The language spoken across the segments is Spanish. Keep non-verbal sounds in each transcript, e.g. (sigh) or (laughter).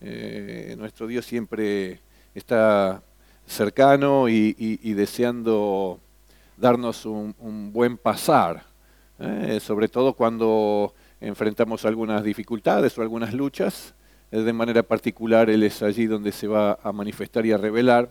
Eh, nuestro Dios siempre está cercano y, deseando darnos un, buen pasar, eh, sobre todo cuando enfrentamos algunas dificultades o algunas luchas. Eh, de manera particular, Él es allí donde se va a manifestar y a revelar.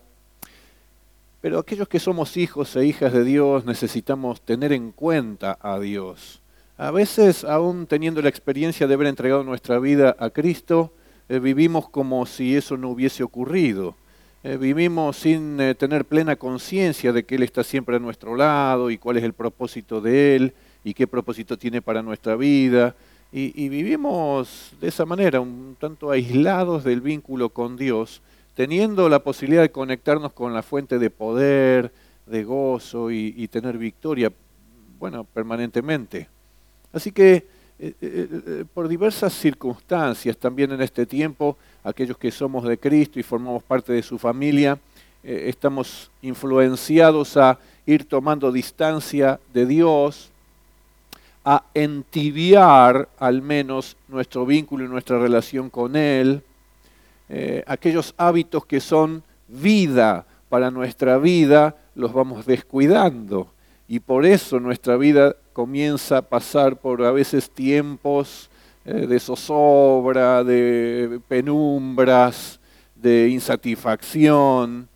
Pero aquellos que somos hijos e hijas de Dios necesitamos tener en cuenta a Dios. A veces, aún teniendo la experiencia de haber entregado nuestra vida a Cristo, eh, vivimos como si eso no hubiese ocurrido. Eh, vivimos sin tener plena conciencia de que Él está siempre a nuestro lado y cuál es el propósito de Él y qué propósito tiene para nuestra vida. Y, vivimos de esa manera, un tanto aislados del vínculo con Dios, teniendo la posibilidad de conectarnos con la fuente de poder, de gozo y, tener victoria, bueno, permanentemente. Así que eh, eh, eh, por diversas circunstancias, también en este tiempo, aquellos que somos de Cristo y formamos parte de su familia, estamos influenciados a ir tomando distancia de Dios, a entibiar al menos nuestro vínculo y nuestra relación con Él, aquellos hábitos que son vida para nuestra vida, los vamos descuidando. Y por eso nuestra vida comienza a pasar por a veces tiempos eh, de zozobra, de penumbras, de insatisfacción.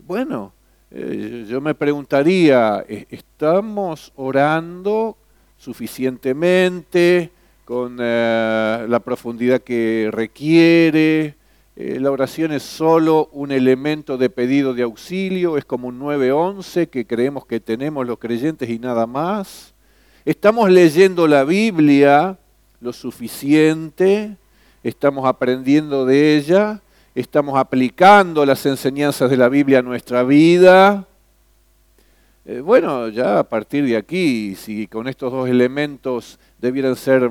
Bueno, eh, yo me preguntaría, ¿estamos orando suficientemente, con eh, la profundidad que requiere. Eh, la oración es solo un elemento de pedido de auxilio, es como un 911 que creemos que tenemos los creyentes y nada más. Estamos leyendo la Biblia lo suficiente, estamos aprendiendo de ella, estamos aplicando las enseñanzas de la Biblia a nuestra vida. Eh, bueno, ya a partir de aquí, si con estos dos elementos debieran ser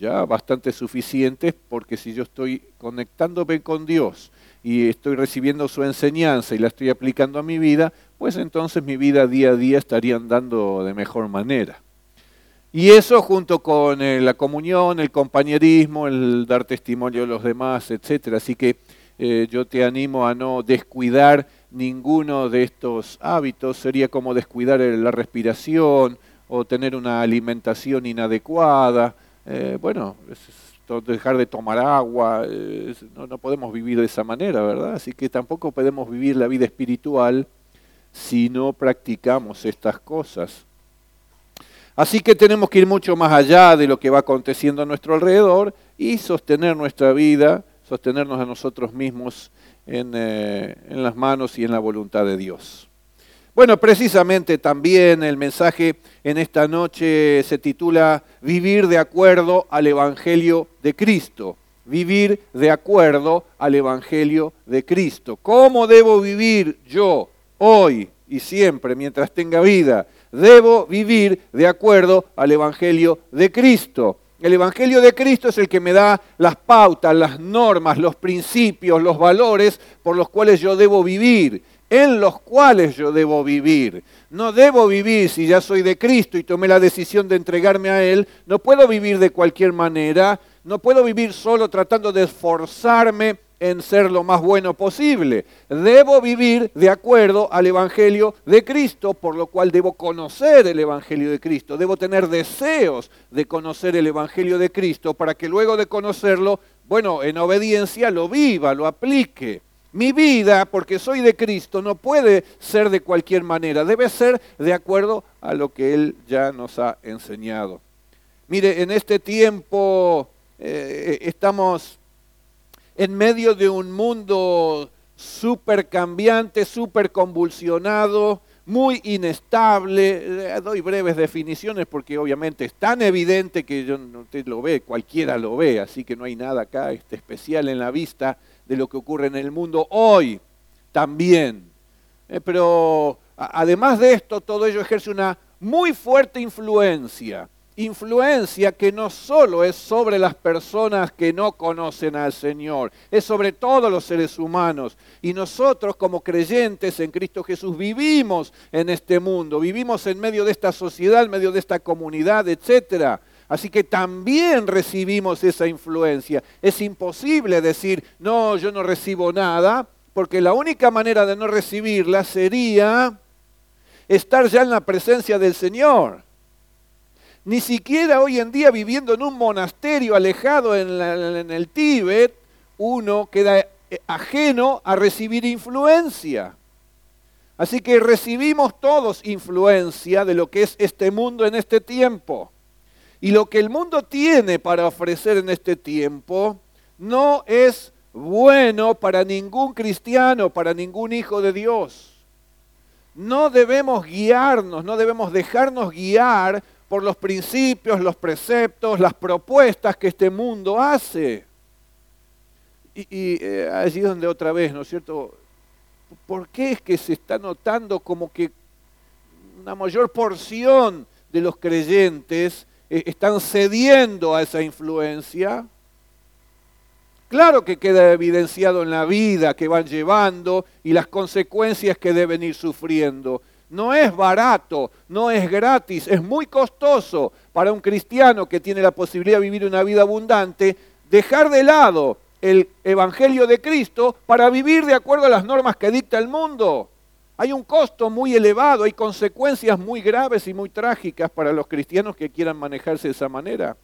ya bastante suficientes, porque si yo estoy conectándome con Dios y estoy recibiendo su enseñanza y la estoy aplicando a mi vida, pues entonces mi vida día a día estaría andando de mejor manera. Y eso junto con eh, la comunión, el compañerismo, el dar testimonio a los demás, etcétera. Así que eh, yo te animo a no descuidar ninguno de estos hábitos, sería como descuidar la respiración o tener una alimentación inadecuada, eh, bueno, dejar de tomar agua, no, podemos vivir de esa manera, ¿verdad? Así que tampoco podemos vivir la vida espiritual si no practicamos estas cosas. Así que tenemos que ir mucho más allá de lo que va aconteciendo a nuestro alrededor y sostener nuestra vida, sostenernos a nosotros mismos eh, en, las manos y en la voluntad de Dios. Bueno, precisamente también el mensaje en esta noche se titula Vivir de acuerdo al Evangelio de Cristo. Vivir de acuerdo al Evangelio de Cristo. ¿Cómo debo vivir yo hoy y siempre mientras tenga vida? Debo vivir de acuerdo al Evangelio de Cristo. El Evangelio de Cristo es el que me da las pautas, las normas, los principios, los valores por los cuales yo debo vivir, en los cuales yo debo vivir. No debo vivir si ya soy de Cristo y tomé la decisión de entregarme a Él. No puedo vivir de cualquier manera. No puedo vivir solo tratando de esforzarme en ser lo más bueno posible. Debo vivir de acuerdo al Evangelio de Cristo, por lo cual debo conocer el Evangelio de Cristo. Debo tener deseos de conocer el Evangelio de Cristo para que luego de conocerlo, bueno, en obediencia lo viva, lo aplique. Mi vida, porque soy de Cristo, no puede ser de cualquier manera, debe ser de acuerdo a lo que Él ya nos ha enseñado. Mire, en este tiempo eh, estamos en medio de un mundo súper cambiante, súper convulsionado, muy inestable. Doy breves definiciones porque obviamente es tan evidente que yo, usted lo ve, cualquiera lo ve, así que no hay nada acá este, especial en la vista de lo que ocurre en el mundo hoy también. Eh, pero además de esto, todo ello ejerce una muy fuerte influencia influencia que no solo es sobre las personas que no conocen al Señor, es sobre todos los seres humanos. Y nosotros como creyentes en Cristo Jesús vivimos en este mundo, vivimos en medio de esta sociedad, en medio de esta comunidad, etc. Así que también recibimos esa influencia. Es imposible decir, no, yo no recibo nada, porque la única manera de no recibirla sería estar ya en la presencia del Señor. Ni siquiera hoy en día viviendo en un monasterio alejado en, el Tíbet, uno queda eh, ajeno a recibir influencia. Así que recibimos todos influencia de lo que es este mundo en este tiempo. Y lo que el mundo tiene para ofrecer en este tiempo no es bueno para ningún cristiano, para ningún hijo de Dios. No debemos guiarnos, no debemos dejarnos guiar por los principios, los preceptos, las propuestas que este mundo hace. Y, eh, allí donde otra vez, ¿no es cierto? ¿Por qué es que se está notando como que una mayor porción de los creyentes están cediendo a esa influencia? Claro que queda evidenciado en la vida que van llevando y las consecuencias que deben ir sufriendo. No es barato, no es gratis, es muy costoso para un cristiano que tiene la posibilidad de vivir una vida abundante dejar de lado el Evangelio de Cristo para vivir de acuerdo a las normas que dicta el mundo. Hay un costo muy elevado, hay consecuencias muy graves y muy trágicas para los cristianos que quieran manejarse de esa manera.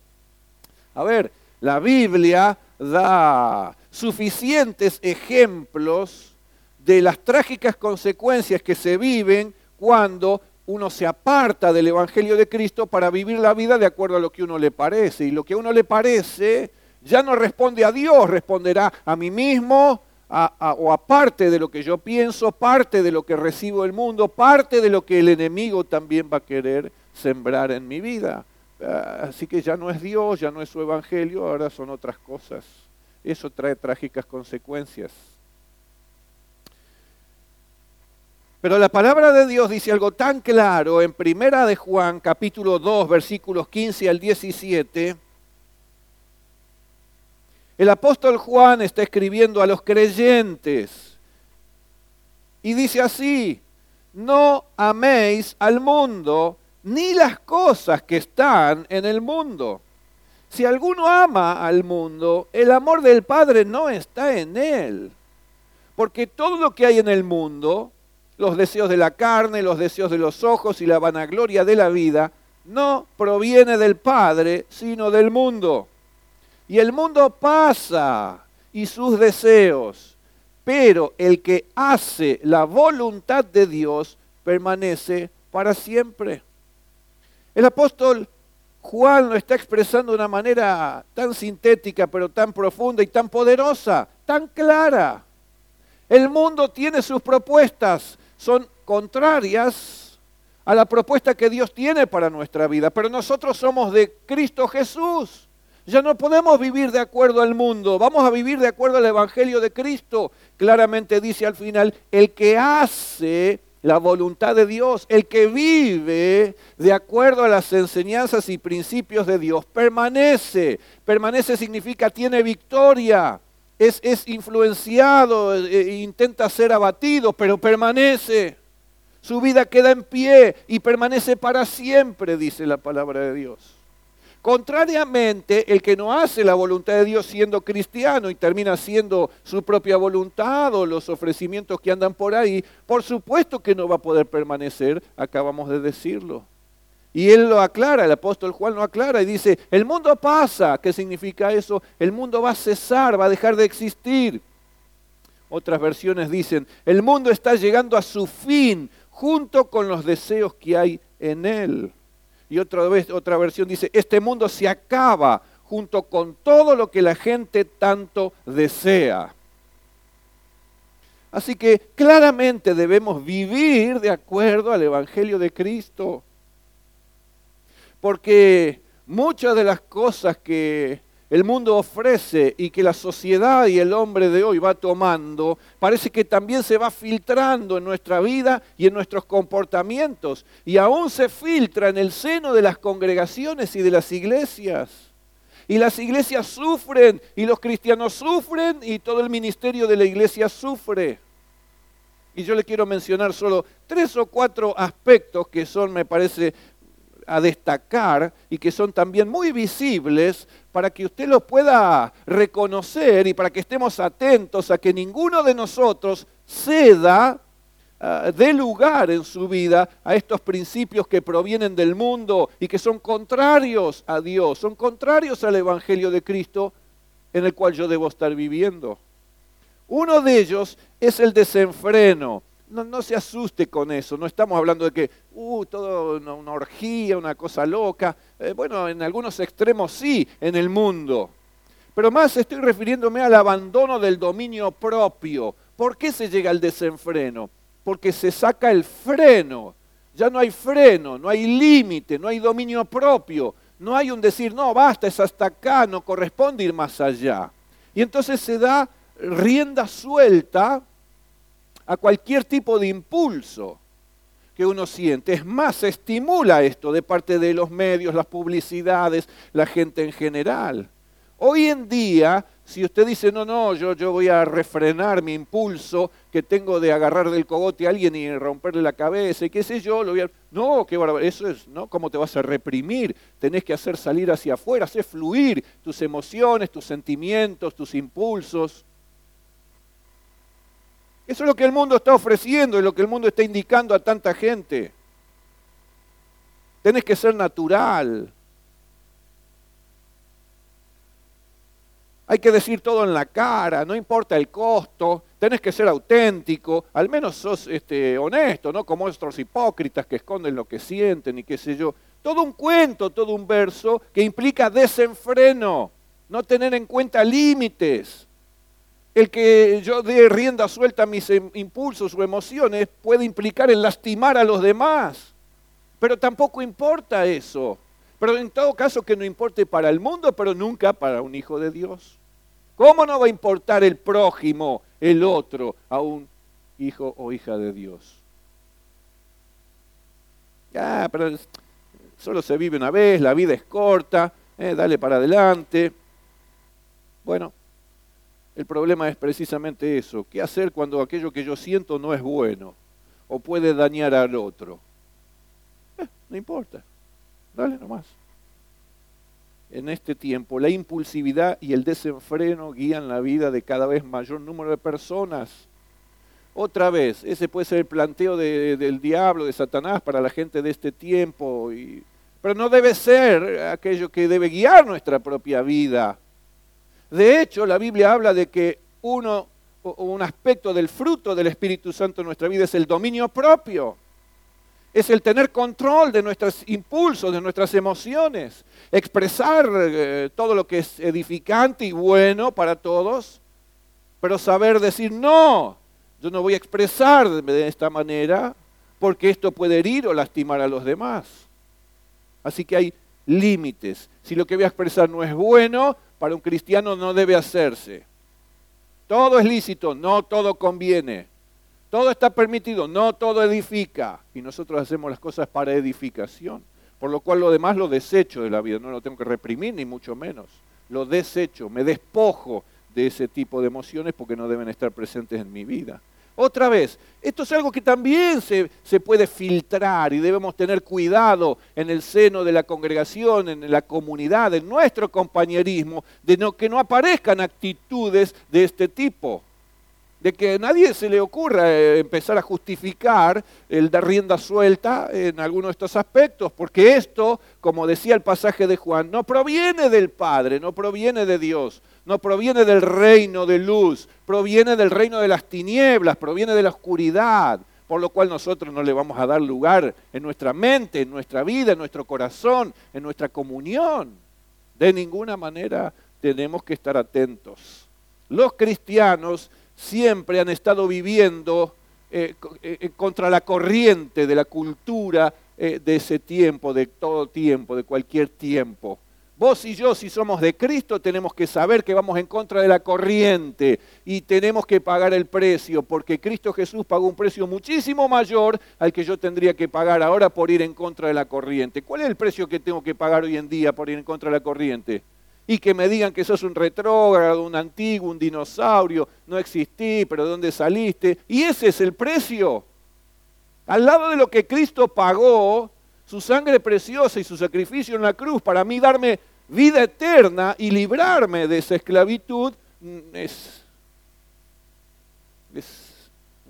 A ver, la Biblia da suficientes ejemplos de las trágicas consecuencias que se viven cuando uno se aparta del Evangelio de Cristo para vivir la vida de acuerdo a lo que uno le parece. Y lo que a uno le parece ya no responde a Dios, responderá a mí mismo o a parte de lo que yo pienso, parte de lo que recibo del mundo, parte de lo que el enemigo también va a querer sembrar en mi vida. Ah, así que ya no es Dios, ya no es su Evangelio, ahora son otras cosas. Eso trae trágicas consecuencias. Pero la palabra de Dios dice algo tan claro en Primera de Juan, capítulo 2, versículos 15 al 17, el apóstol Juan está escribiendo a los creyentes y dice así, no améis al mundo ni las cosas que están en el mundo. Si alguno ama al mundo, el amor del Padre no está en él. Porque todo lo que hay en el mundo, los deseos de la carne, los deseos de los ojos y la vanagloria de la vida, no proviene del Padre, sino del mundo. Y el mundo pasa y sus deseos, pero el que hace la voluntad de Dios permanece para siempre. El apóstol Juan lo está expresando de una manera tan sintética, pero tan profunda y tan poderosa, tan clara. El mundo tiene sus propuestas, son contrarias a la propuesta que Dios tiene para nuestra vida, pero nosotros somos de Cristo Jesús. Ya no podemos vivir de acuerdo al mundo, vamos a vivir de acuerdo al Evangelio de Cristo. Claramente dice al final, el que hace la voluntad de Dios, el que vive de acuerdo a las enseñanzas y principios de Dios, permanece. Permanece significa tiene victoria, es, influenciado, e, intenta ser abatido, pero permanece. Su vida queda en pie y permanece para siempre, dice la palabra de Dios. Contrariamente, el que no hace la voluntad de Dios siendo cristiano y termina haciendo su propia voluntad o los ofrecimientos que andan por ahí, por supuesto que no va a poder permanecer, acabamos de decirlo. Y él lo aclara, el apóstol Juan lo aclara y dice, el mundo pasa. ¿Qué significa eso? El mundo va a cesar, va a dejar de existir. Otras versiones dicen, el mundo está llegando a su fin junto con los deseos que hay en él. Y otra vez, otra versión dice, este mundo se acaba junto con todo lo que la gente tanto desea. Así que claramente debemos vivir de acuerdo al Evangelio de Cristo. Porque muchas de las cosas que el mundo ofrece y que la sociedad y el hombre de hoy va tomando, parece que también se va filtrando en nuestra vida y en nuestros comportamientos. Y aún se filtra en el seno de las congregaciones y de las iglesias. Y las iglesias sufren, y los cristianos sufren, y todo el ministerio de la iglesia sufre. Y yo le quiero mencionar solo tres o cuatro aspectos que son, me parece, a destacar y que son también muy visibles para que usted los pueda reconocer y para que estemos atentos a que ninguno de nosotros ceda uh, dé lugar en su vida a estos principios que provienen del mundo y que son contrarios a Dios, son contrarios al Evangelio de Cristo en el cual yo debo estar viviendo. Uno de ellos es el desenfreno. No, se asuste con eso, no estamos hablando de que, uh, todo una, orgía, una cosa loca. Eh, bueno, en algunos extremos sí, en el mundo. Pero más estoy refiriéndome al abandono del dominio propio. ¿Por qué se llega al desenfreno? Porque se saca el freno. Ya no hay freno, no hay límite, no hay dominio propio. No hay un decir, no, basta, es hasta acá, no corresponde ir más allá. Y entonces se da rienda suelta a cualquier tipo de impulso que uno siente. Es más, se estimula esto de parte de los medios, las publicidades, la gente en general. Hoy en día, si usted dice, no, no, yo, yo voy a refrenar mi impulso que tengo de agarrar del cogote a alguien y romperle la cabeza y qué sé yo, lo voy a... No, qué barbaridad, eso es, ¿no? ¿Cómo te vas a reprimir? Tenés que hacer salir hacia afuera, hacer fluir tus emociones, tus sentimientos, tus impulsos. Eso es lo que el mundo está ofreciendo y lo que el mundo está indicando a tanta gente. Tenés que ser natural. Hay que decir todo en la cara, no importa el costo, tenés que ser auténtico, al menos sos este, honesto, no como estos hipócritas que esconden lo que sienten y qué sé yo. Todo un cuento, todo un verso que implica desenfreno, no tener en cuenta límites el que yo dé rienda suelta a mis em, impulsos o emociones puede implicar en lastimar a los demás. Pero tampoco importa eso. Pero en todo caso que no importe para el mundo, pero nunca para un hijo de Dios. ¿Cómo no va a importar el prójimo, el otro, a un hijo o hija de Dios? Ya, pero solo se vive una vez, la vida es corta, eh, dale para adelante. Bueno, el problema es precisamente eso. ¿Qué hacer cuando aquello que yo siento no es bueno o puede dañar al otro? Eh, no importa. Dale nomás. En este tiempo, la impulsividad y el desenfreno guían la vida de cada vez mayor número de personas. Otra vez, ese puede ser el planteo del diablo, de Satanás para la gente de este tiempo, pero no debe ser aquello que debe guiar nuestra propia vida. De hecho, la Biblia habla de que uno, un aspecto del fruto del Espíritu Santo en nuestra vida es el dominio propio. Es el tener control de nuestros impulsos, de nuestras emociones, expresar eh, todo lo que es edificante y bueno para todos, pero saber decir, no, yo no voy a expresar de esta manera porque esto puede herir o lastimar a los demás. Así que hay límites. Si lo que voy a expresar no es bueno, para un cristiano no debe hacerse. Todo es lícito, no todo conviene. Todo está permitido, no todo edifica. Y nosotros hacemos las cosas para edificación. Por lo cual lo demás lo desecho de la vida. No lo tengo que reprimir, ni mucho menos. Lo desecho, me despojo de ese tipo de emociones porque no deben estar presentes en mi vida. Otra vez, esto es algo que también se, puede filtrar y debemos tener cuidado en el seno de la congregación, en la comunidad, en nuestro compañerismo, de no, que no aparezcan actitudes de este tipo. De que a nadie se le ocurra eh, empezar a justificar el dar rienda suelta en alguno de estos aspectos, porque esto, como decía el pasaje de Juan, no proviene del Padre, no proviene de Dios, no proviene del reino de luz, proviene del reino de las tinieblas, proviene de la oscuridad, por lo cual nosotros no le vamos a dar lugar en nuestra mente, en nuestra vida, en nuestro corazón, en nuestra comunión. De ninguna manera tenemos que estar atentos. Los cristianos siempre han estado viviendo eh, eh, contra la corriente de la cultura eh, de ese tiempo, de todo tiempo, de cualquier tiempo. Vos y yo, si somos de Cristo, tenemos que saber que vamos en contra de la corriente y tenemos que pagar el precio, porque Cristo Jesús pagó un precio muchísimo mayor al que yo tendría que pagar ahora por ir en contra de la corriente. ¿Cuál es el precio que tengo que pagar hoy en día por ir en contra de la corriente? Y que me digan que sos un retrógrado, un antiguo, un dinosaurio, no existí, pero ¿de dónde saliste? Y ese es el precio. Al lado de lo que Cristo pagó, su sangre preciosa y su sacrificio en la cruz para mí darme vida eterna y librarme de esa esclavitud, mm, es,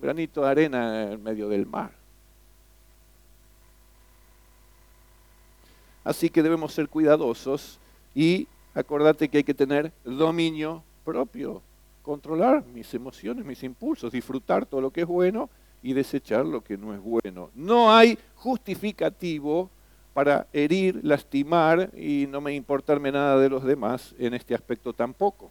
granito de arena en medio del mar. Así que debemos ser cuidadosos y acordate que hay que tener dominio propio, controlar mis emociones, mis impulsos, disfrutar todo lo que es bueno y desechar lo que no es bueno. No hay justificativo para herir, lastimar y no me importarme nada de los demás en este aspecto tampoco.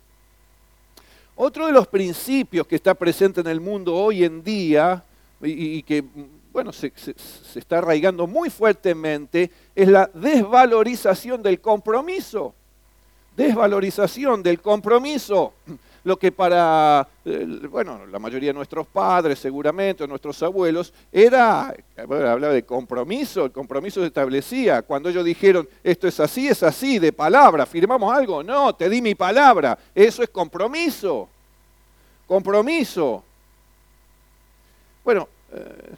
Otro de los principios que está presente en el mundo hoy en día y, que bueno, se, se está arraigando muy fuertemente es la desvalorización del compromiso desvalorización del compromiso, lo que para, eh, bueno, la mayoría de nuestros padres, seguramente, nuestros abuelos, era, bueno, hablaba de compromiso, el compromiso se establecía. Cuando ellos dijeron, esto es así, es así, de palabra, firmamos algo, no, te di mi palabra, eso es compromiso, compromiso. Bueno, eh,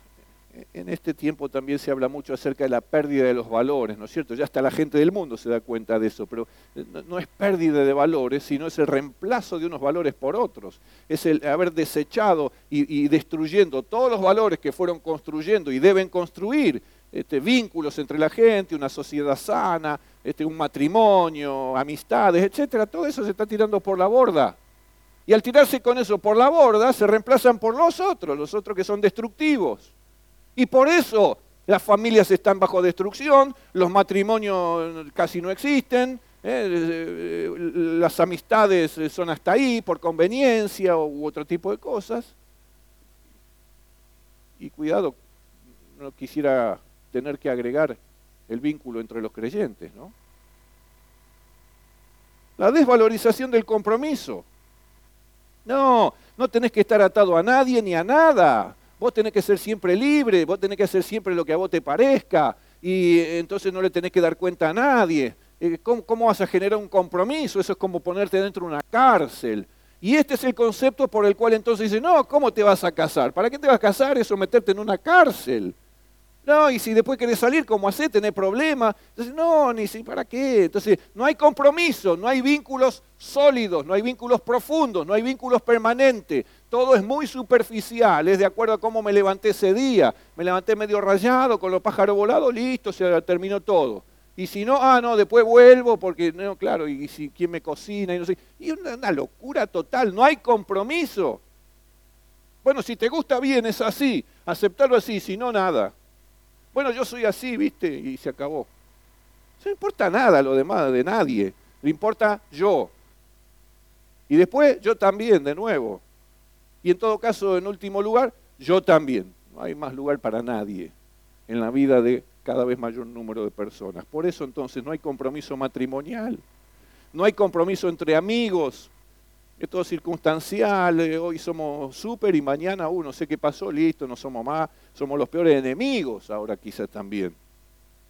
en este tiempo también se habla mucho acerca de la pérdida de los valores, ¿no es cierto? Ya hasta la gente del mundo se da cuenta de eso, pero eh, no es pérdida de valores, sino es el reemplazo de unos valores por otros. Es el haber desechado y, destruyendo todos los valores que fueron construyendo y deben construir este, vínculos entre la gente, una sociedad sana, este, un matrimonio, amistades, etcétera. Todo eso se está tirando por la borda. Y al tirarse con eso por la borda, se reemplazan por los otros, los otros que son destructivos. Y por eso las familias están bajo destrucción, los matrimonios casi no existen, ¿eh? las amistades son hasta ahí por conveniencia u otro tipo de cosas. Y cuidado, no quisiera tener que agregar el vínculo entre los creyentes, ¿no? La desvalorización del compromiso. No, no tenés que estar atado a nadie ni a nada. Vos tenés que ser siempre libre, vos tenés que hacer siempre lo que a vos te parezca y entonces no le tenés que dar cuenta a nadie. Eh, ¿Cómo, vas a generar un compromiso? Eso es como ponerte dentro de una cárcel. Y este es el concepto por el cual entonces dice, no, ¿cómo te vas a casar? ¿Para qué te vas a casar? Eso meterte en una cárcel. No, y si después querés salir, ¿cómo hacer? ¿Tenés problemas? Entonces, no, ni si, ¿para qué? Entonces, no hay compromiso, no hay vínculos sólidos, no hay vínculos profundos, no hay vínculos permanentes. Todo es muy superficial, es de acuerdo a cómo me levanté ese día. Me levanté medio rayado, con los pájaros volados, listo, se terminó todo. Y si no, ah, no, después vuelvo porque, no, claro, y, si quién me cocina y no sé. Y una, una locura total, no hay compromiso. Bueno, si te gusta bien, es así, aceptarlo así, si no, nada. Bueno, yo soy así, ¿viste? Y se acabó. No importa nada lo demás de nadie. Le importa yo. Y después yo también, de nuevo. Y en todo caso, en último lugar, yo también. No hay más lugar para nadie en la vida de cada vez mayor número de personas. Por eso entonces no hay compromiso matrimonial. No hay compromiso entre amigos es todo circunstancial, eh, hoy somos súper y mañana, uh, no sé qué pasó, listo, no somos más, somos los peores enemigos ahora quizás también.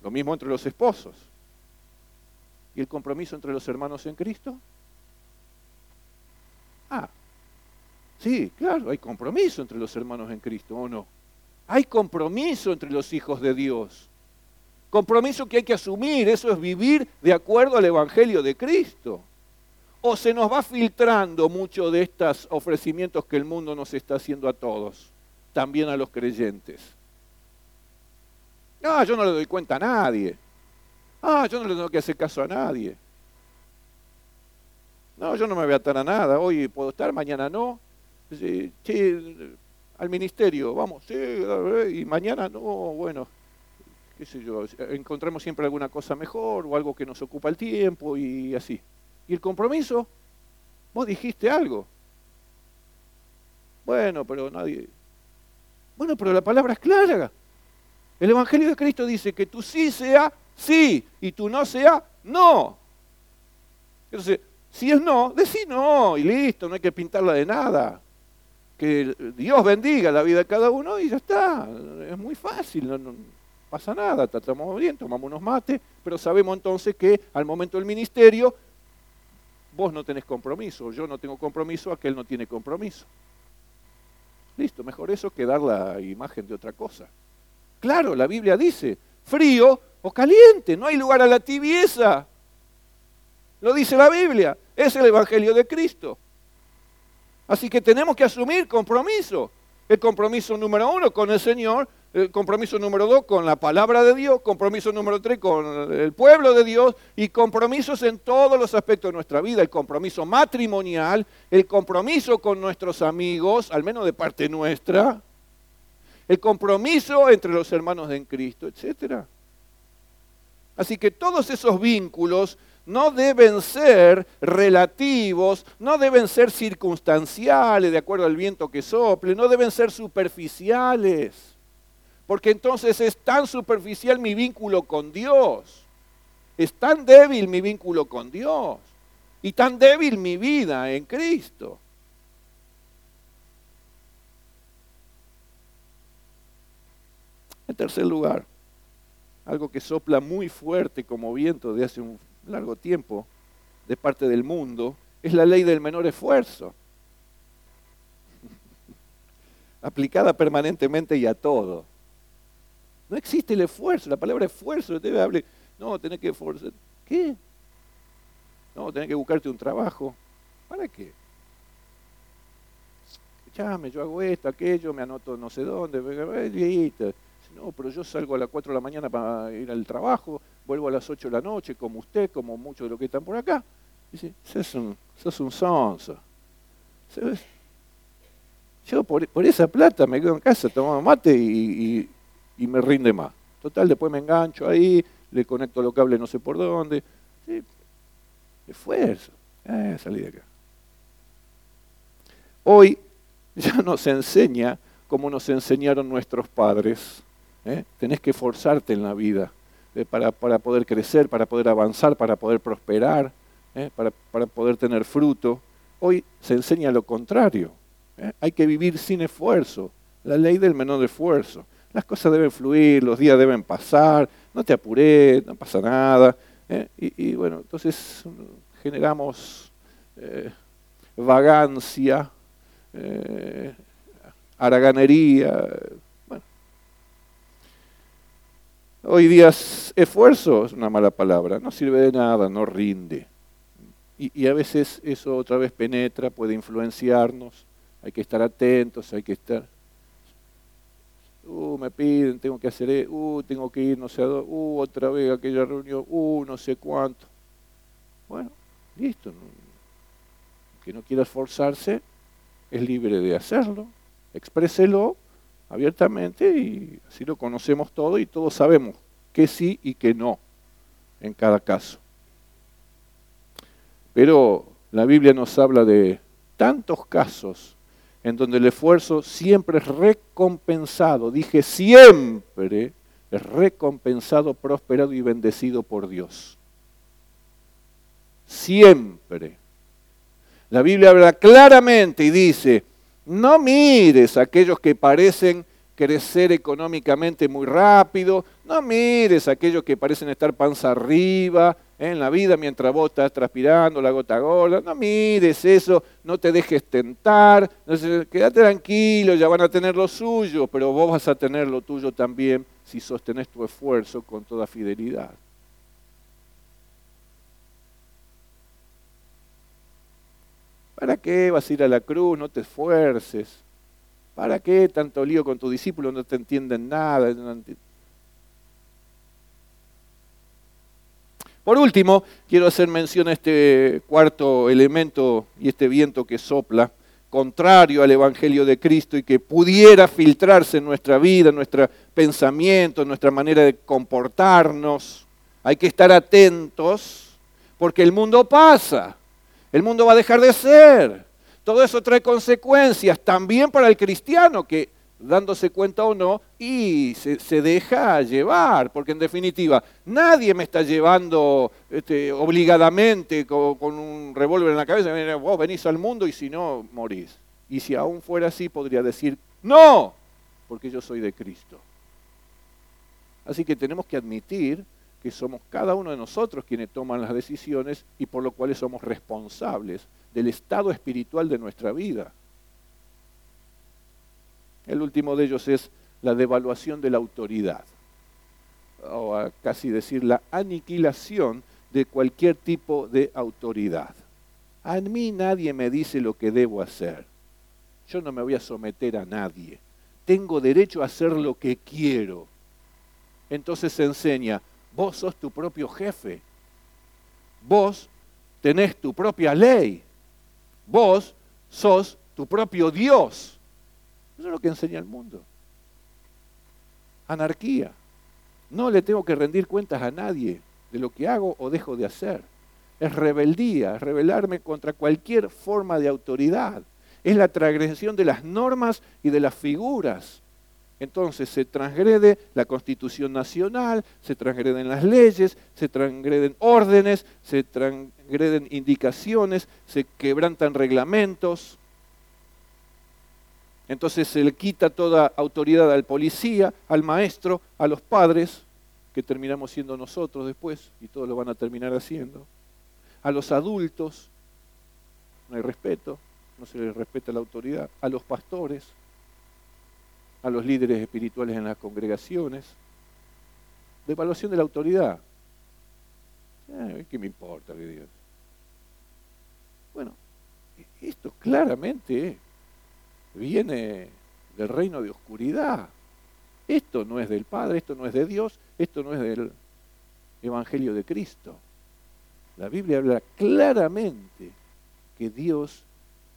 Lo mismo entre los esposos. ¿Y el compromiso entre los hermanos en Cristo? Ah, sí, claro, hay compromiso entre los hermanos en Cristo, ¿o no? Hay compromiso entre los hijos de Dios. Compromiso que hay que asumir, eso es vivir de acuerdo al Evangelio de Cristo o se nos va filtrando mucho de estos ofrecimientos que el mundo nos está haciendo a todos, también a los creyentes. Ah, yo no le doy cuenta a nadie. Ah, yo no le tengo que hacer caso a nadie. No, yo no me voy a atar a nada. Hoy puedo estar, mañana no. Al ministerio, vamos, sí, y mañana no, bueno, qué sé yo, encontramos siempre alguna cosa mejor o algo que nos ocupa el tiempo y así. ¿Y el compromiso? Vos dijiste algo. Bueno, pero nadie... Bueno, pero la palabra es clara. El Evangelio de Cristo dice que tú sí sea sí y tú no sea no. Entonces, si es no, decí no y listo, no hay que pintarla de nada. Que Dios bendiga la vida de cada uno y ya está. Es muy fácil, no, pasa nada, tratamos bien, tomamos unos mates, pero sabemos entonces que al momento del ministerio Vos no tenés compromiso, yo no tengo compromiso, aquel no tiene compromiso. Listo, mejor eso que dar la imagen de otra cosa. Claro, la Biblia dice, frío o caliente, no hay lugar a la tibieza. Lo dice la Biblia, es el Evangelio de Cristo. Así que tenemos que asumir compromiso. El compromiso número uno con el Señor, el compromiso número dos con la palabra de Dios, compromiso número tres con el pueblo de Dios y compromisos en todos los aspectos de nuestra vida. El compromiso matrimonial, el compromiso con nuestros amigos, al menos de parte nuestra, el compromiso entre los hermanos en Cristo, etc. Así que todos esos vínculos no deben ser relativos, no deben ser circunstanciales de acuerdo al viento que sople, no deben ser superficiales, porque entonces es tan superficial mi vínculo con Dios, es tan débil mi vínculo con Dios y tan débil mi vida en Cristo. En tercer lugar, algo que sopla muy fuerte como viento de hace un largo tiempo de parte del mundo, es la ley del menor esfuerzo, (laughs) aplicada permanentemente y a todo. No existe el esfuerzo, la palabra esfuerzo debe hablar, no, tenés que esforzar. ¿Qué? No, tenés que buscarte un trabajo. ¿Para qué? Echame, yo hago esto, aquello, me anoto no sé dónde, no, pero yo salgo a las 4 de la mañana para ir al trabajo, vuelvo a las 8 de la noche, como usted, como muchos de los que están por acá. Dice, sos un, sos un sonso. Yo por, esa plata me quedo en casa tomando mate y, me rinde más. Total, después me engancho ahí, le conecto los cables no sé por dónde. Esfuerzo. Eh, salí de acá. Hoy ya nos enseña como nos enseñaron nuestros padres. ¿eh? Tenés que esforzarte en la vida eh, para, poder crecer, para poder avanzar, para poder prosperar, ¿eh? para, poder tener fruto. Hoy se enseña lo contrario. Hay que vivir sin esfuerzo, la ley del menor esfuerzo. Las cosas deben fluir, los días deben pasar, no te apures, no pasa nada. Y, y, bueno, entonces generamos vagancia, haraganería, Hoy día esfuerzo es una mala palabra, no sirve de nada, no rinde. Y, a veces eso otra vez penetra, puede influenciarnos, hay que estar atentos, hay que estar... Uh, me piden, tengo que hacer, e, uh, tengo que ir, no sé a dónde, uh, otra vez aquella reunión, uh, no sé cuánto. Bueno, listo. Que no quiera esforzarse, es libre de hacerlo, expréselo abiertamente y así lo conocemos todo y todos sabemos que sí y que no en cada caso. Pero la Biblia nos habla de tantos casos en donde el esfuerzo siempre es recompensado, dije siempre, es recompensado, prosperado y bendecido por Dios. Siempre. La Biblia habla claramente y dice, no mires a aquellos que parecen crecer económicamente muy rápido, no mires a aquellos que parecen estar panza arriba en la vida mientras vos estás transpirando la gota gorda, no mires eso, no te dejes tentar, quédate tranquilo, ya van a tener lo suyo, pero vos vas a tener lo tuyo también si sostenés tu esfuerzo con toda fidelidad. ¿Para qué vas a ir a la cruz? No te esfuerces. ¿Para qué tanto lío con tu discípulo? No te entienden nada. Por último, quiero hacer mención a este cuarto elemento y este viento que sopla, contrario al Evangelio de Cristo y que pudiera filtrarse en nuestra vida, en nuestro pensamiento, en nuestra manera de comportarnos. Hay que estar atentos porque el mundo pasa. El mundo va a dejar de ser. Todo eso trae consecuencias también para el cristiano que dándose cuenta o no, y se, deja llevar, porque en definitiva nadie me está llevando este, obligadamente con, un revólver en la cabeza, vos venís al mundo y si no, morís. Y si aún fuera así, podría decir, no, porque yo soy de Cristo. Así que tenemos que admitir que somos cada uno de nosotros quienes toman las decisiones y por lo cual somos responsables del estado espiritual de nuestra vida. El último de ellos es la devaluación de la autoridad. o a casi decir la aniquilación de cualquier tipo de autoridad. A mí nadie me dice lo que debo hacer. Yo no me voy a someter a nadie. Tengo derecho a hacer lo que quiero. Entonces se enseña, vos sos tu propio jefe. Vos tenés tu propia ley. Vos sos tu propio Dios. Eso es lo que enseña el mundo. Anarquía. No le tengo que rendir cuentas a nadie de lo que hago o dejo de hacer. Es rebeldía, es rebelarme contra cualquier forma de autoridad. Es la transgresión de las normas y de las figuras. Entonces se transgrede la constitución nacional, se transgreden las leyes, se transgreden órdenes, se transgreden indicaciones, se quebrantan reglamentos. Entonces se le quita toda autoridad al policía, al maestro, a los padres, que terminamos siendo nosotros después, y todos lo van a terminar haciendo. A los adultos, no hay respeto, no se les respeta la autoridad. A los pastores, a los líderes espirituales en las congregaciones. Devaluación de la autoridad. Eh, ¿Qué me importa que digas? Bueno, esto claramente viene del reino de oscuridad. Esto no es del Padre, esto no es de Dios, esto no es del Evangelio de Cristo. La Biblia habla claramente que Dios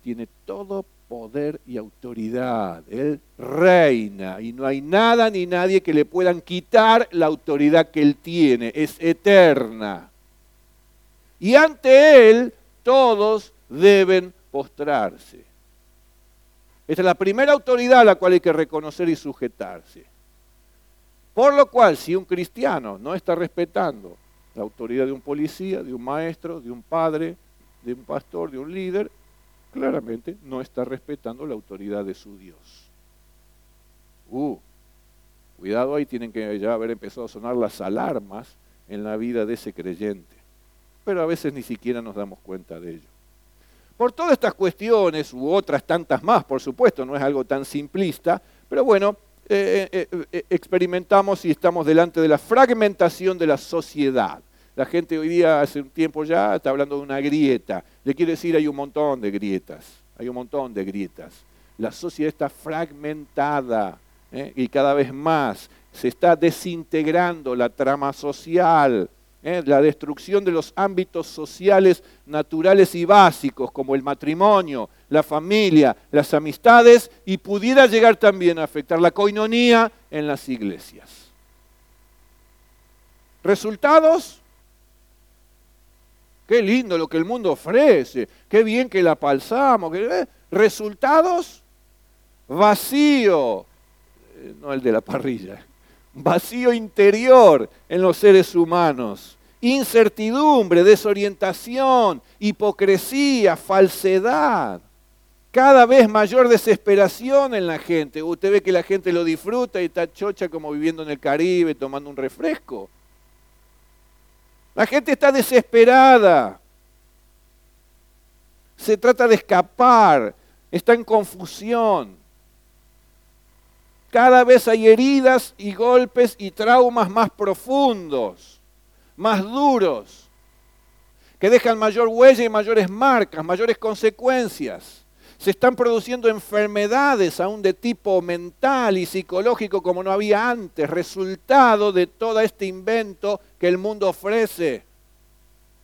tiene todo poder y autoridad. Él reina y no hay nada ni nadie que le puedan quitar la autoridad que Él tiene. Es eterna. Y ante Él todos deben postrarse. Esta es la primera autoridad a la cual hay que reconocer y sujetarse. Por lo cual, si un cristiano no está respetando la autoridad de un policía, de un maestro, de un padre, de un pastor, de un líder, claramente no está respetando la autoridad de su Dios. Uh, cuidado ahí, tienen que ya haber empezado a sonar las alarmas en la vida de ese creyente. Pero a veces ni siquiera nos damos cuenta de ello. Por todas estas cuestiones, u otras tantas más, por supuesto, no es algo tan simplista, pero bueno, eh, eh, eh, experimentamos y estamos delante de la fragmentación de la sociedad. La gente hoy día, hace un tiempo ya, está hablando de una grieta. Le quiero decir, hay un montón de grietas, hay un montón de grietas. La sociedad está fragmentada y cada vez más se está desintegrando la trama social, ¿eh? la destrucción de los ámbitos sociales naturales y básicos, como el matrimonio, la familia, las amistades, y pudiera llegar también a afectar la coinonía en las iglesias. ¿Resultados? Qué lindo lo que el mundo ofrece, qué bien que la palzamos. ¿eh? ¿Resultados? Vacío, eh, no el de la parrilla, (laughs) vacío interior en los seres humanos, incertidumbre, desorientación, hipocresía, falsedad, cada vez mayor desesperación en la gente. Usted ve que la gente lo disfruta y está chocha como viviendo en el Caribe tomando un refresco. La gente está desesperada. Se trata de escapar, está en confusión. Cada vez hay heridas y golpes y traumas más profundos, más duros, que dejan mayor huella y mayores marcas, mayores consecuencias. Se están produciendo enfermedades aún de tipo mental y psicológico como no había antes, resultado de todo este invento que el mundo ofrece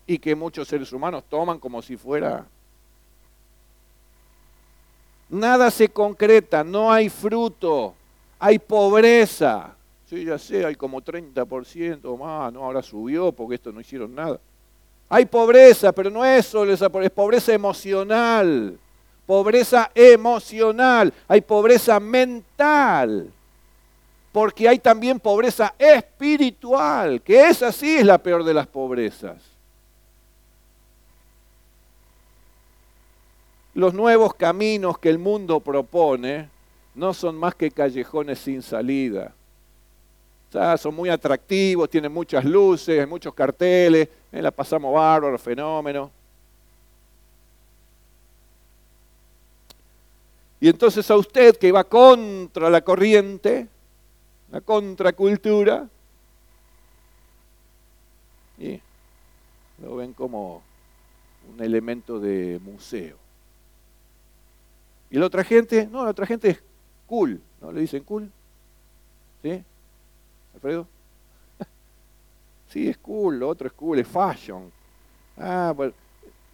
y que muchos seres humanos toman como si fuera Nada se concreta, no hay fruto hay pobreza. Sí, ya sé, hay como 30% más, no, ahora subió porque esto no hicieron nada. Hay pobreza, pero no es solo esa pobreza, es pobreza emocional. Pobreza emocional, hay pobreza mental, porque hay también pobreza espiritual, que esa sí es la peor de las pobrezas. Los nuevos caminos que el mundo propone no son más que callejones sin salida. O sea, son muy atractivos, tienen muchas luces, muchos carteles, eh, la pasamos bárbaro, fenómeno. Y entonces a usted que va contra la corriente, la contracultura, Y lo ven como un elemento de museo. Y la otra gente, no, la otra gente es cool, ¿no? Le dicen cool. ¿Sí? ¿Alfredo? (laughs) sí, es cool, lo otro es cool, es fashion. Ah, bueno,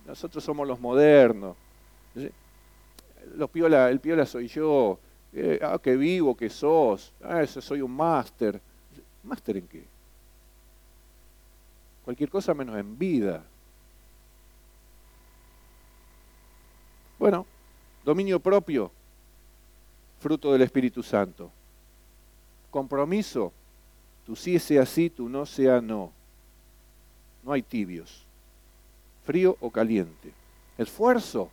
nosotros somos los modernos. Los piola, el piola soy yo. Eh, ah, qué vivo que sos. Ah, eso soy un máster. ¿Máster en qué? Cualquier cosa menos en vida. Bueno, dominio propio, fruto del Espíritu Santo. Compromiso, tu sí sea sí, tu no sea no. No hay tibios, frío o caliente. Esfuerzo,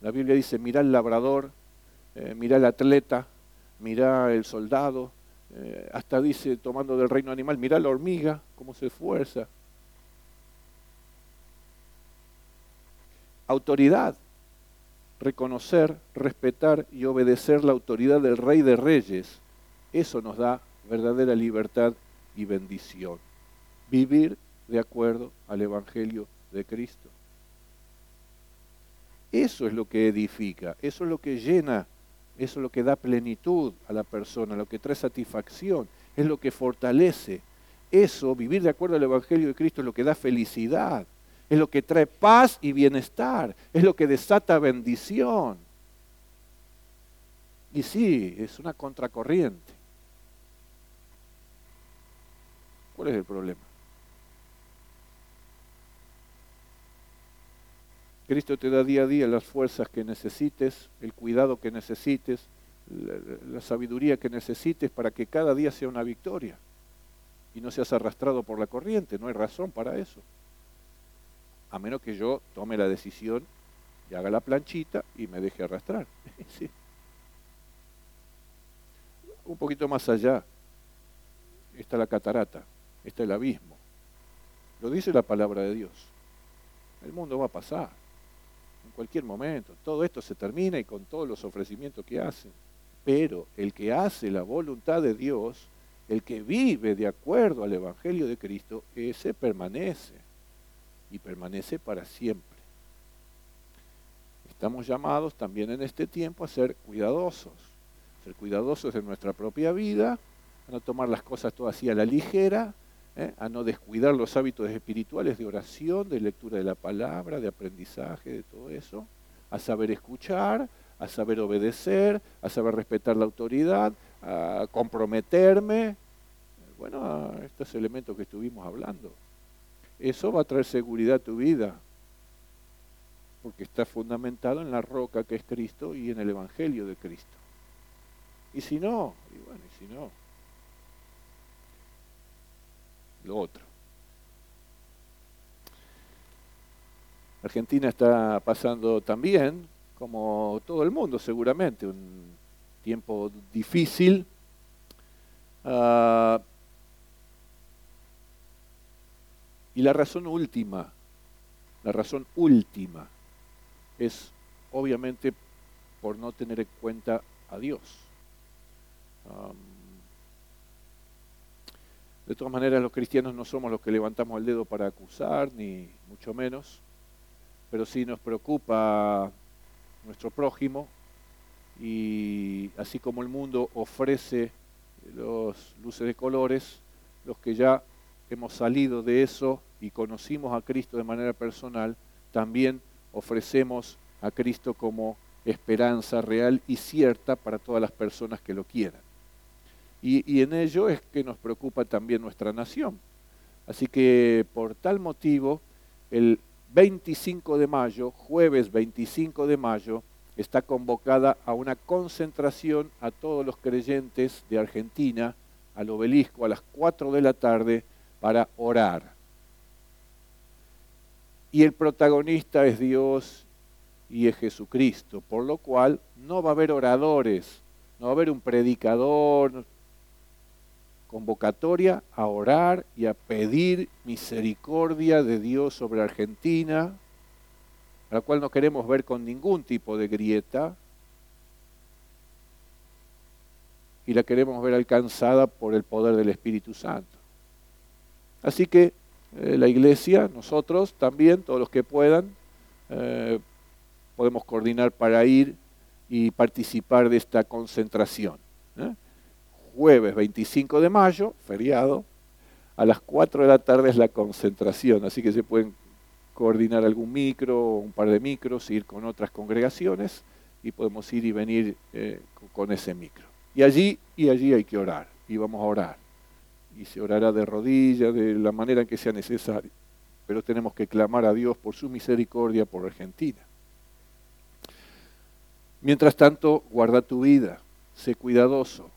la Biblia dice, mira el labrador, eh, mira el atleta, mira el soldado, eh, hasta dice, tomando del reino animal, mira la hormiga, cómo se esfuerza. Autoridad, reconocer, respetar y obedecer la autoridad del Rey de Reyes, eso nos da verdadera libertad y bendición. Vivir de acuerdo al Evangelio de Cristo. Eso es lo que edifica, eso es lo que llena, eso es lo que da plenitud a la persona, lo que trae satisfacción, es lo que fortalece. Eso, vivir de acuerdo al Evangelio de Cristo, es lo que da felicidad, es lo que trae paz y bienestar, es lo que desata bendición. Y sí, es una contracorriente. ¿Cuál es el problema? Cristo te da día a día las fuerzas que necesites, el cuidado que necesites, la, sabiduría que necesites para que cada día sea una victoria y no seas arrastrado por la corriente. No hay razón para eso. A menos que yo tome la decisión y haga la planchita y me deje arrastrar. (laughs) Un poquito más allá está la catarata, está el abismo. Lo dice la palabra de Dios. El mundo va a pasar en cualquier momento. Todo esto se termina y con todos los ofrecimientos que hacen. Pero el que hace la voluntad de Dios, el que vive de acuerdo al Evangelio de Cristo, ese permanece y permanece para siempre. Estamos llamados también en este tiempo a ser cuidadosos, ser cuidadosos de nuestra propia vida, a no tomar las cosas todas así a la ligera, ¿eh? a no descuidar los hábitos espirituales de oración, de lectura de la palabra, de aprendizaje, de todo eso, a saber escuchar, a saber obedecer, a saber respetar la autoridad, a comprometerme, bueno, estos elementos que estuvimos hablando. Eso va a traer seguridad a tu vida, porque está fundamentado en la roca que es Cristo y en el Evangelio de Cristo. Y si no, y bueno, y si no, lo otro. Argentina está pasando también, como todo el mundo seguramente, un tiempo difícil. Ah, y la razón última, la razón última es obviamente por no tener en cuenta a Dios. De todas maneras, los cristianos no somos los que levantamos el dedo para acusar, ni mucho menos, pero sí nos preocupa nuestro prójimo y así como el mundo ofrece los luces de colores, los que ya hemos salido de eso y conocimos a Cristo de manera personal, también ofrecemos a Cristo como esperanza real y cierta para todas las personas que lo quieran. Y, en ello es que nos preocupa también nuestra nación. Así que por tal motivo, el 25 de mayo, jueves 25 de mayo, está convocada a una concentración a todos los creyentes de Argentina, al obelisco, a las 4 de la tarde, para orar. Y el protagonista es Dios y es Jesucristo, por lo cual no va a haber oradores, no va a haber un predicador, convocatoria a orar y a pedir misericordia de Dios sobre Argentina, a la cual no queremos ver con ningún tipo de grieta, y la queremos ver alcanzada por el poder del Espíritu Santo. Así que eh, la iglesia, nosotros también, todos los que puedan, eh, podemos coordinar para ir y participar de esta concentración. ¿eh? Jueves 25 de mayo, feriado, a las 4 de la tarde es la concentración, así que se pueden coordinar algún micro, un par de micros, ir con otras congregaciones y podemos ir y venir con ese micro. Y allí, y allí hay que orar, y vamos a orar y se orará de rodillas, de la manera en que sea necesario. Pero tenemos que clamar a Dios por su misericordia por Argentina. Mientras tanto, guarda tu vida, sé cuidadoso,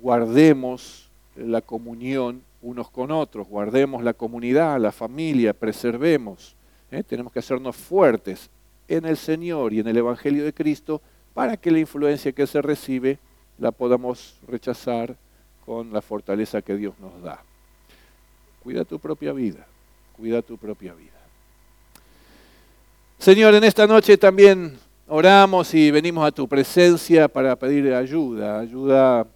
guardemos la comunión unos con otros, guardemos la comunidad, la familia, preservemos. ¿eh? Tenemos que hacernos fuertes en el Señor y en el Evangelio de Cristo para que la influencia que se recibe la podamos rechazar con la fortaleza que Dios nos da. Cuida tu propia vida, cuida tu propia vida. Señor, en esta noche también oramos y venimos a tu presencia para pedir ayuda, ayuda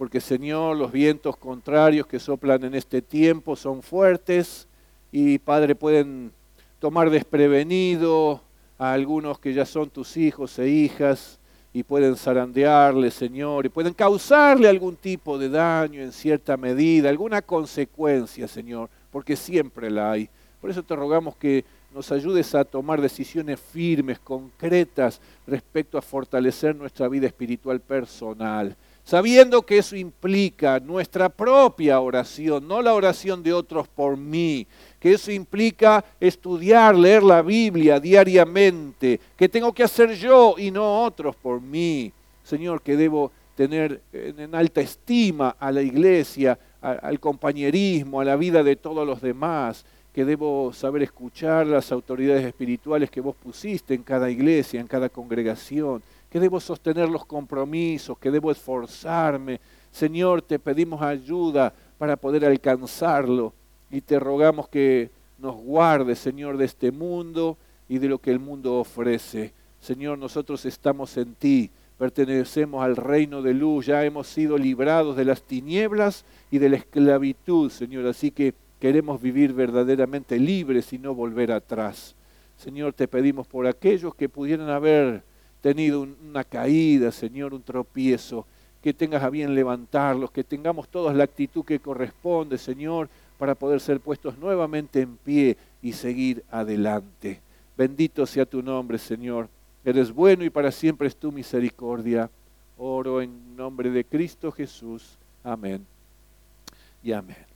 porque Señor, los vientos contrarios que soplan en este tiempo son fuertes y Padre pueden tomar desprevenido a algunos que ya son tus hijos e hijas y pueden zarandearle, Señor, y pueden causarle algún tipo de daño en cierta medida, alguna consecuencia, Señor, porque siempre la hay. Por eso te rogamos que nos ayudes a tomar decisiones firmes, concretas, respecto a fortalecer nuestra vida espiritual personal sabiendo que eso implica nuestra propia oración, no la oración de otros por mí, que eso implica estudiar, leer la Biblia diariamente, que tengo que hacer yo y no otros por mí. Señor, que debo tener en alta estima a la iglesia, al compañerismo, a la vida de todos los demás, que debo saber escuchar las autoridades espirituales que vos pusiste en cada iglesia, en cada congregación que debo sostener los compromisos, que debo esforzarme. Señor, te pedimos ayuda para poder alcanzarlo y te rogamos que nos guarde, Señor, de este mundo y de lo que el mundo ofrece. Señor, nosotros estamos en ti, pertenecemos al reino de luz, ya hemos sido librados de las tinieblas y de la esclavitud, Señor, así que queremos vivir verdaderamente libres y no volver atrás. Señor, te pedimos por aquellos que pudieran haber tenido una caída, Señor, un tropiezo, que tengas a bien levantarlos, que tengamos todos la actitud que corresponde, Señor, para poder ser puestos nuevamente en pie y seguir adelante. Bendito sea tu nombre, Señor. Eres bueno y para siempre es tu misericordia. Oro en nombre de Cristo Jesús. Amén. Y amén.